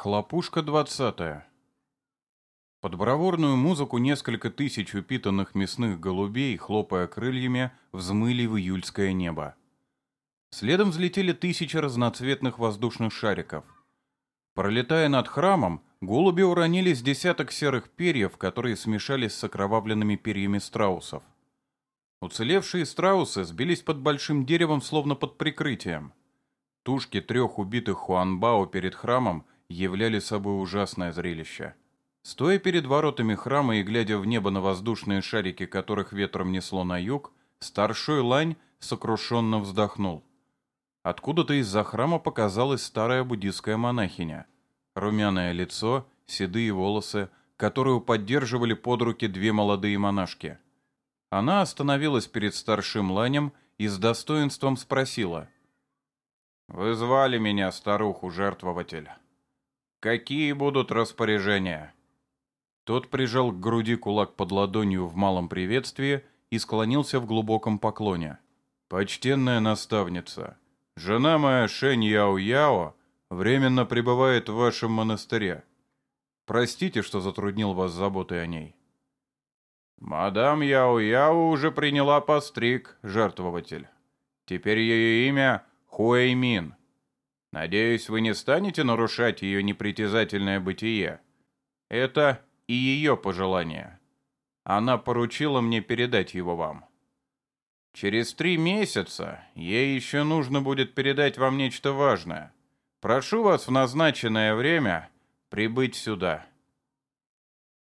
Хлопушка двадцатая. Под бравурную музыку несколько тысяч упитанных мясных голубей, хлопая крыльями, взмыли в июльское небо. Следом взлетели тысячи разноцветных воздушных шариков. Пролетая над храмом, голуби уронили с десяток серых перьев, которые смешались с окровавленными перьями страусов. Уцелевшие страусы сбились под большим деревом, словно под прикрытием. Тушки трех убитых хуанбао перед храмом являли собой ужасное зрелище. Стоя перед воротами храма и глядя в небо на воздушные шарики, которых ветром несло на юг, старшой лань сокрушенно вздохнул. Откуда-то из-за храма показалась старая буддистская монахиня. Румяное лицо, седые волосы, которую поддерживали под руки две молодые монашки. Она остановилась перед старшим ланем и с достоинством спросила. «Вы звали меня, старуху-жертвователь?» «Какие будут распоряжения?» Тот прижал к груди кулак под ладонью в малом приветствии и склонился в глубоком поклоне. «Почтенная наставница, жена моя Шэнь Яо-Яо временно пребывает в вашем монастыре. Простите, что затруднил вас заботой о ней». «Мадам Яо-Яо уже приняла постриг, жертвователь. Теперь ее имя Хуэймин. Надеюсь, вы не станете нарушать ее непритязательное бытие. Это и ее пожелание. Она поручила мне передать его вам. Через три месяца ей еще нужно будет передать вам нечто важное. Прошу вас в назначенное время прибыть сюда».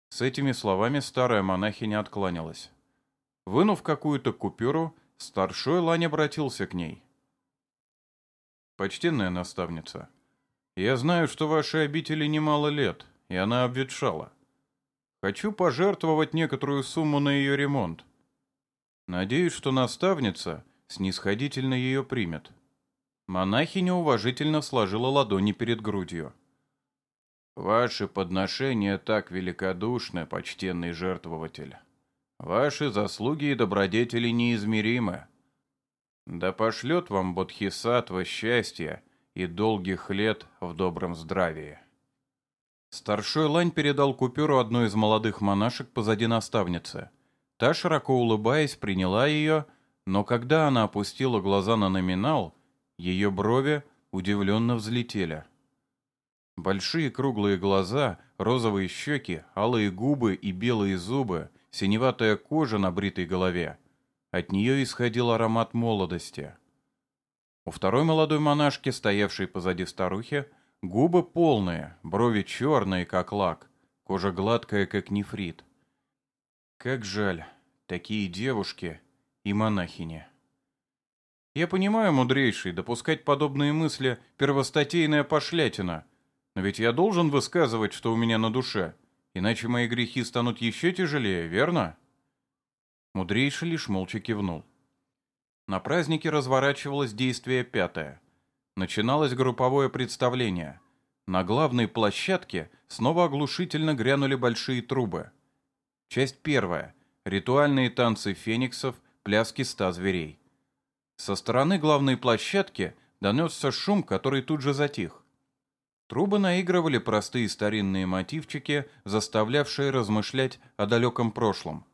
С этими словами старая монахиня откланялась. Вынув какую-то купюру, старшой лань обратился к ней. «Почтенная наставница, я знаю, что вашей обители немало лет, и она обветшала. Хочу пожертвовать некоторую сумму на ее ремонт. Надеюсь, что наставница снисходительно ее примет». Монахиня уважительно сложила ладони перед грудью. «Ваши подношения так великодушны, почтенный жертвователь. Ваши заслуги и добродетели неизмеримы. Да пошлет вам Бодхисаттва счастья и долгих лет в добром здравии. Старшой лань передал купюру одной из молодых монашек позади наставницы. Та, широко улыбаясь, приняла ее, но когда она опустила глаза на номинал, ее брови удивленно взлетели. Большие круглые глаза, розовые щеки, алые губы и белые зубы, синеватая кожа на бритой голове — от нее исходил аромат молодости. У второй молодой монашки, стоявшей позади старухи, губы полные, брови черные, как лак, кожа гладкая, как нефрит. Как жаль, такие девушки и монахини. Я понимаю, мудрейший, допускать подобные мысли — первостатейная пошлятина. Но ведь я должен высказывать, что у меня на душе, иначе мои грехи станут еще тяжелее, верно? Мудрейший лишь молча кивнул. На празднике разворачивалось действие пятое. Начиналось групповое представление. На главной площадке снова оглушительно грянули большие трубы. Часть первая. Ритуальные танцы фениксов, пляски ста зверей. Со стороны главной площадки донесся шум, который тут же затих. Трубы наигрывали простые старинные мотивчики, заставлявшие размышлять о далеком прошлом.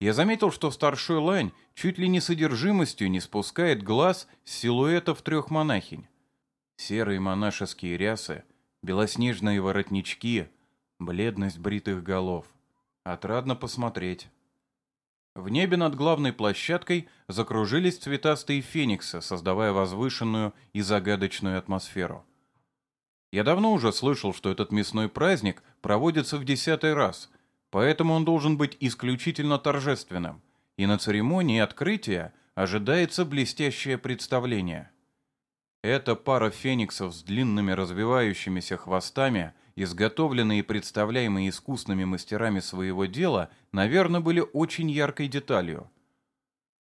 Я заметил, что старшой лань чуть ли не содержимостью не спускает глаз с силуэтов трех монахинь. Серые монашеские рясы, белоснежные воротнички, бледность бритых голов. Отрадно посмотреть. В небе над главной площадкой закружились цветастые фениксы, создавая возвышенную и загадочную атмосферу. Я давно уже слышал, что этот мясной праздник проводится в десятый раз, Поэтому он должен быть исключительно торжественным, и на церемонии открытия ожидается блестящее представление. Эта пара фениксов с длинными развивающимися хвостами, изготовленные и представляемые искусными мастерами своего дела, наверное, были очень яркой деталью.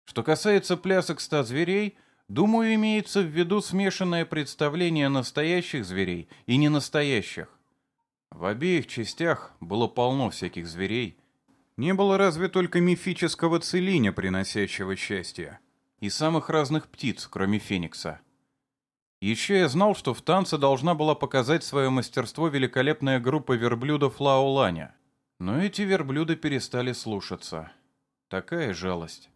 Что касается плясок ста зверей, думаю, имеется в виду смешанное представление настоящих зверей и ненастоящих. В обеих частях было полно всяких зверей. Не было разве только мифического целиня, приносящего счастье, и самых разных птиц, кроме феникса. Еще я знал, что в танце должна была показать свое мастерство великолепная группа верблюдов Лаоланя. Но эти верблюды перестали слушаться. Такая жалость.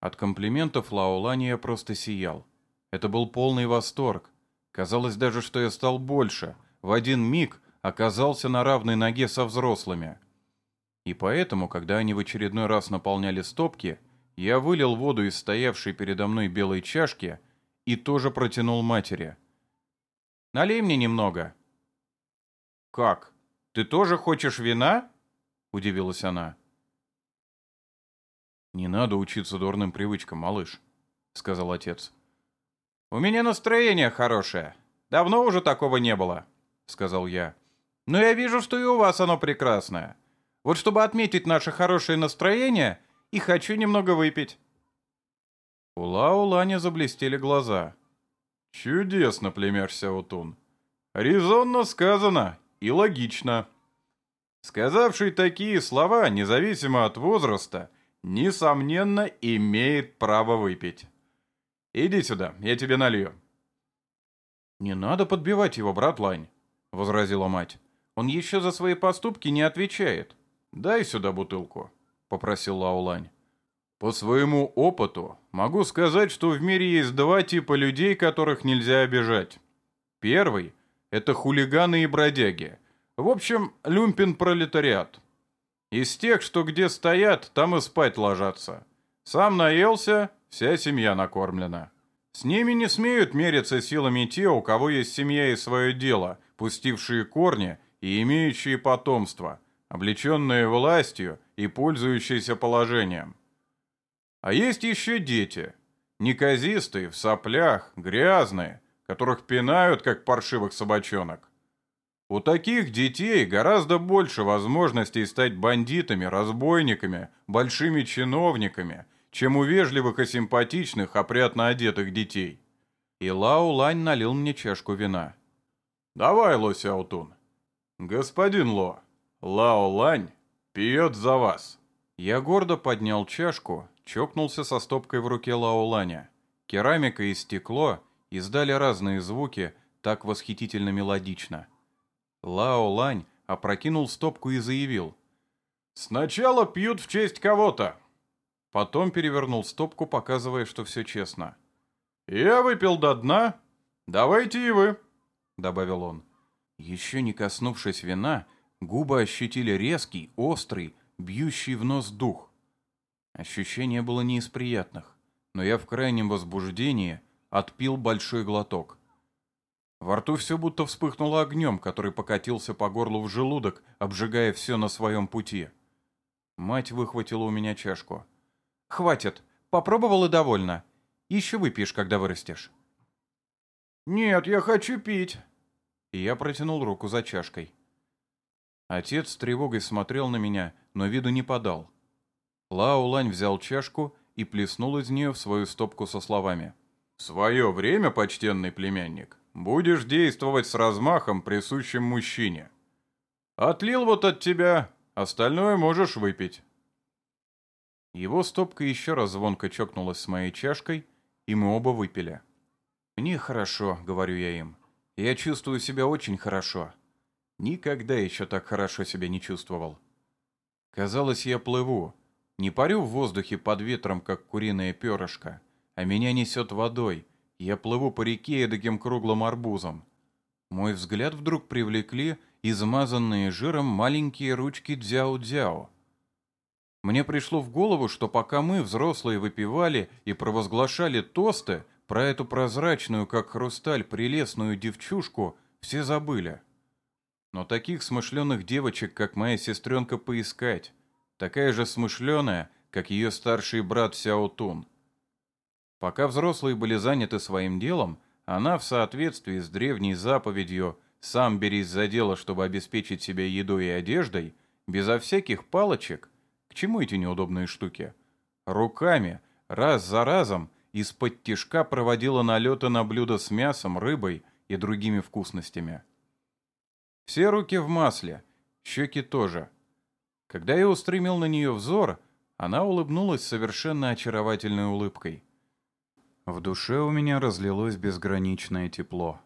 От комплиментов Лаолани я просто сиял. Это был полный восторг. Казалось даже, что я стал больше. В один миг оказался на равной ноге со взрослыми. И поэтому, когда они в очередной раз наполняли стопки, я вылил воду из стоявшей передо мной белой чашки и тоже протянул матери. «Налей мне немного». «Как? Ты тоже хочешь вина?» — удивилась она. «Не надо учиться дурным привычкам, малыш», — сказал отец. «У меня настроение хорошее. Давно уже такого не было», — сказал я. «Но я вижу, что и у вас оно прекрасное. Вот чтобы отметить наше хорошее настроение, и хочу немного выпить». У Лао заблестели глаза. «Чудесно, племяш Сяотун. Резонно сказано и логично». Сказавший такие слова, независимо от возраста, несомненно, имеет право выпить. Иди сюда, я тебе налью. Не надо подбивать его, брат Лань, возразила мать. Он еще за свои поступки не отвечает. Дай сюда бутылку, попросил Лаулань. По своему опыту могу сказать, что в мире есть два типа людей, которых нельзя обижать. Первый – это хулиганы и бродяги. В общем, люмпин-пролетариат. Из тех, что где стоят, там и спать ложатся. Сам наелся, вся семья накормлена. С ними не смеют мериться силами те, у кого есть семья и свое дело, пустившие корни и имеющие потомство, облеченные властью и пользующиеся положением. А есть еще дети, неказистые, в соплях, грязные, которых пинают, как паршивых собачонок. У таких детей гораздо больше возможностей стать бандитами, разбойниками, большими чиновниками, чем у вежливых и симпатичных, опрятно одетых детей. И Лао Лань налил мне чашку вина. «Давай, Ло Сяотун». «Господин Ло, Лао Лань пьет за вас». Я гордо поднял чашку, чокнулся со стопкой в руке Лао Ланя. Керамика и стекло издали разные звуки, так восхитительно мелодично. Лао Лань опрокинул стопку и заявил. «Сначала пьют в честь кого-то». Потом перевернул стопку, показывая, что все честно. «Я выпил до дна. Давайте и вы», — добавил он. Еще не коснувшись вина, губы ощутили резкий, острый, бьющий в нос дух. Ощущение было не из приятных, но я в крайнем возбуждении отпил большой глоток. Во рту все будто вспыхнуло огнем, который покатился по горлу в желудок, обжигая все на своем пути. Мать выхватила у меня чашку. «Хватит. Попробовал и довольно. Еще выпьешь, когда вырастешь». «Нет, я хочу пить». И я протянул руку за чашкой. Отец с тревогой смотрел на меня, но виду не подал. Лао Лань взял чашку и плеснул из нее в свою стопку со словами. «В свое время, почтенный племянник, Будешь действовать с размахом, присущим мужчине. Отлил вот от тебя, остальное можешь выпить. Его стопка еще раз звонко чокнулась с моей чашкой, и мы оба выпили. «Мне хорошо», — говорю я им. «Я чувствую себя очень хорошо. Никогда еще так хорошо себя не чувствовал. Казалось, я плыву, не парю в воздухе под ветром, как куриное перышко, а меня несет водой, я плыву по реке эдаким круглым арбузом. Мой взгляд вдруг привлекли измазанные жиром маленькие ручки дзяо-дзяо. Мне пришло в голову, что пока мы, взрослые, выпивали и провозглашали тосты про эту прозрачную, как хрусталь, прелестную девчушку, все забыли. Но таких смышленых девочек, как моя сестренка, поискать. Такая же смышленая, как ее старший брат Сяотун. Пока взрослые были заняты своим делом, она в соответствии с древней заповедью «сам берись за дело, чтобы обеспечить себя едой и одеждой», безо всяких палочек, к чему эти неудобные штуки, руками, раз за разом, из-под тишка проводила налеты на блюда с мясом, рыбой и другими вкусностями. Все руки в масле, щеки тоже. Когда я устремил на нее взор, она улыбнулась совершенно очаровательной улыбкой. В душе у меня разлилось безграничное тепло.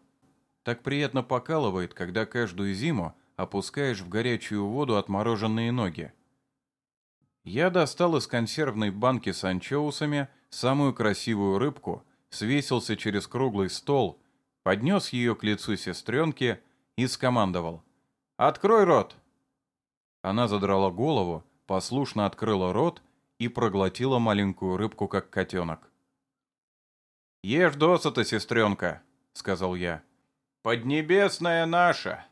Так приятно покалывает, когда каждую зиму опускаешь в горячую воду отмороженные ноги. Я достал из консервной банки с анчоусами самую красивую рыбку, свесился через круглый стол, поднес ее к лицу сестренки и скомандовал. «Открой рот!» Она задрала голову, послушно открыла рот и проглотила маленькую рыбку, как котенок. «Ешь досыта, сестренка», — сказал я. «Поднебесная наша!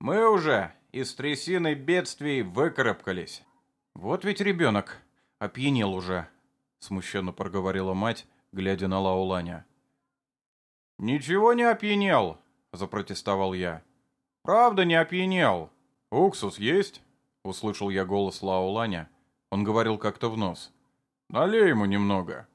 Мы уже из трясины бедствий выкарабкались». «Вот ведь ребенок опьянел уже», — смущенно проговорила мать, глядя на Лауланя. «Ничего не опьянел», — запротестовал я. «Правда не опьянел. Уксус есть?» — услышал я голос Лауланя. Он говорил как-то в нос. «Налей ему немного.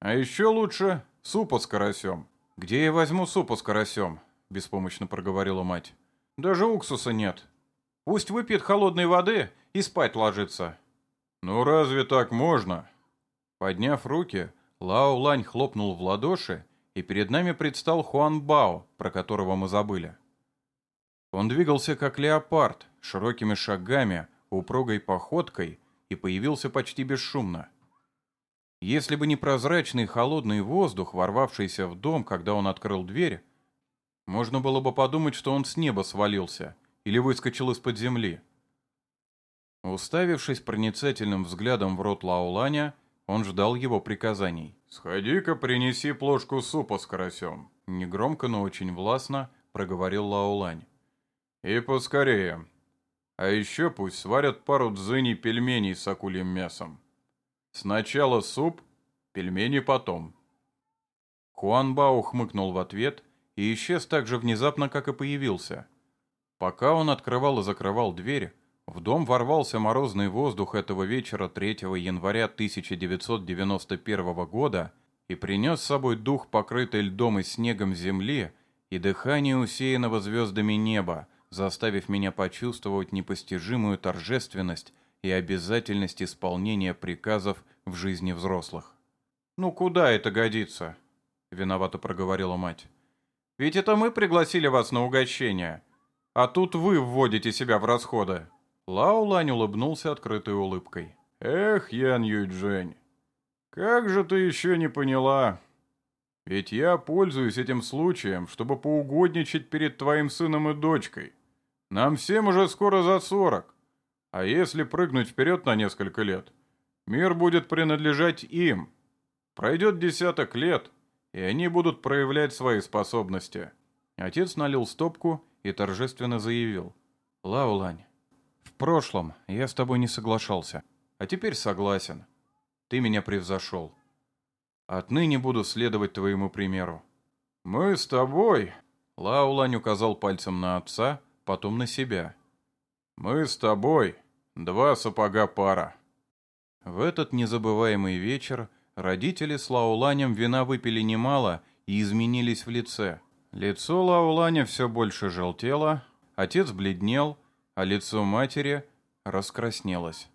А еще лучше супа с карасем». «Где я возьму супа с карасем?» — беспомощно проговорила мать. «Даже уксуса нет. Пусть выпьет холодной воды и спать ложится». «Ну разве так можно?» Подняв руки, Лао Лань хлопнул в ладоши, и перед нами предстал Хуан Бао, про которого мы забыли. Он двигался как леопард, широкими шагами, упругой походкой и появился почти бесшумно. Если бы не прозрачный холодный воздух, ворвавшийся в дом, когда он открыл дверь, можно было бы подумать, что он с неба свалился или выскочил из-под земли. Уставившись проницательным взглядом в рот Лауланя, он ждал его приказаний. «Сходи-ка, принеси плошку супа с карасем», — негромко, но очень властно проговорил Лаулань. «И поскорее. А еще пусть сварят пару дзыней пельменей с акульим мясом. Сначала суп, пельмени потом». Хуанбао хмыкнул в ответ и исчез так же внезапно, как и появился. Пока он открывал и закрывал дверь, в дом ворвался морозный воздух этого вечера 3 января 1991 года и принес с собой дух, покрытый льдом и снегом земли, и дыхание усеянного звездами неба, заставив меня почувствовать непостижимую торжественность и обязательность исполнения приказов в жизни взрослых. «Ну куда это годится?» — виновато проговорила мать. «Ведь это мы пригласили вас на угощение, а тут вы вводите себя в расходы». Лао улыбнулся открытой улыбкой. «Эх, Ян Юйчжэнь, как же ты еще не поняла? Ведь я пользуюсь этим случаем, чтобы поугодничать перед твоим сыном и дочкой. Нам всем уже скоро за сорок. А если прыгнуть вперед на несколько лет, мир будет принадлежать им. Пройдет десяток лет, и они будут проявлять свои способности». Отец налил стопку и торжественно заявил. «Лаулань, в прошлом я с тобой не соглашался, а теперь согласен. Ты меня превзошел. Отныне буду следовать твоему примеру. Мы с тобой, Лаулань указал пальцем на отца, потом на себя. Мы с тобой, два сапога пара. В этот незабываемый вечер родители с Лауланем вина выпили немало и изменились в лице. Лицо Лауланя все больше желтело, отец бледнел, а лицо матери раскраснелось.